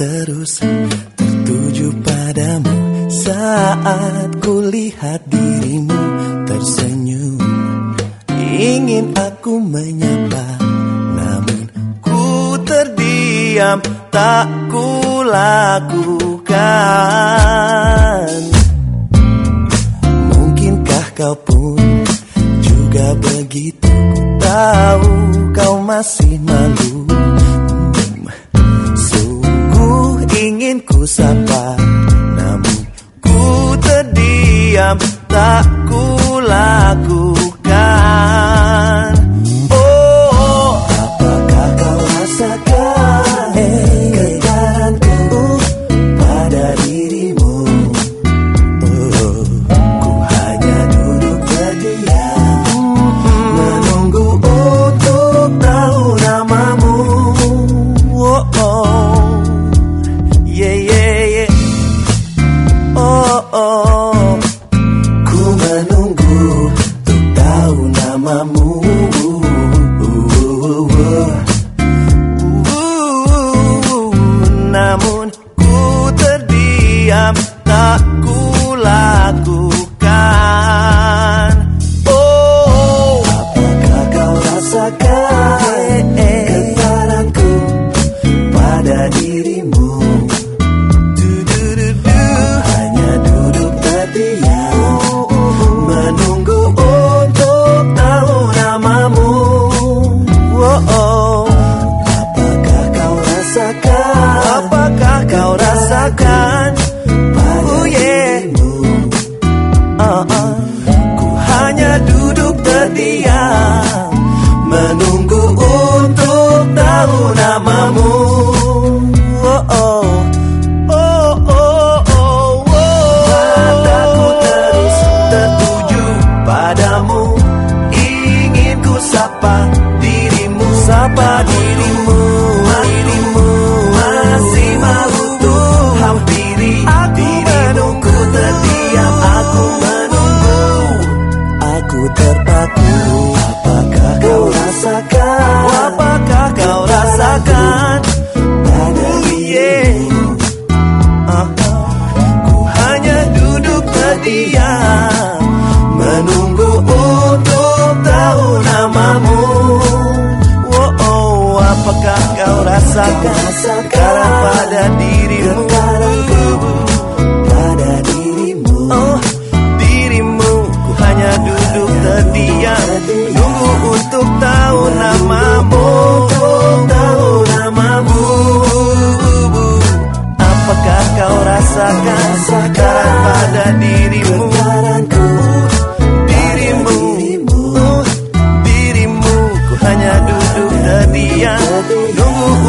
terus tertuju padamu. Saat kulihat dirimu tersenyum ingin aku menyapa namun ku terdiam tak ku lakukan. Mungkinkah kau pun juga begitu ku tahu kau masih malu? sapa. Namun ku terdiam tak una kau rasakan sekarang pada dirimu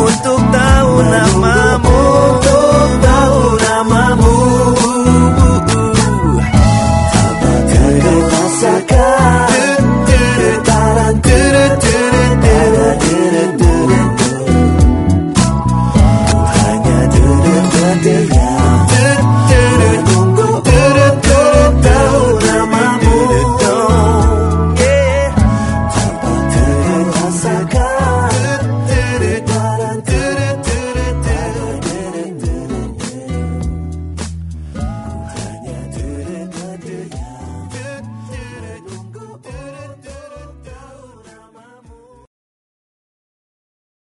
untuk tahu namamu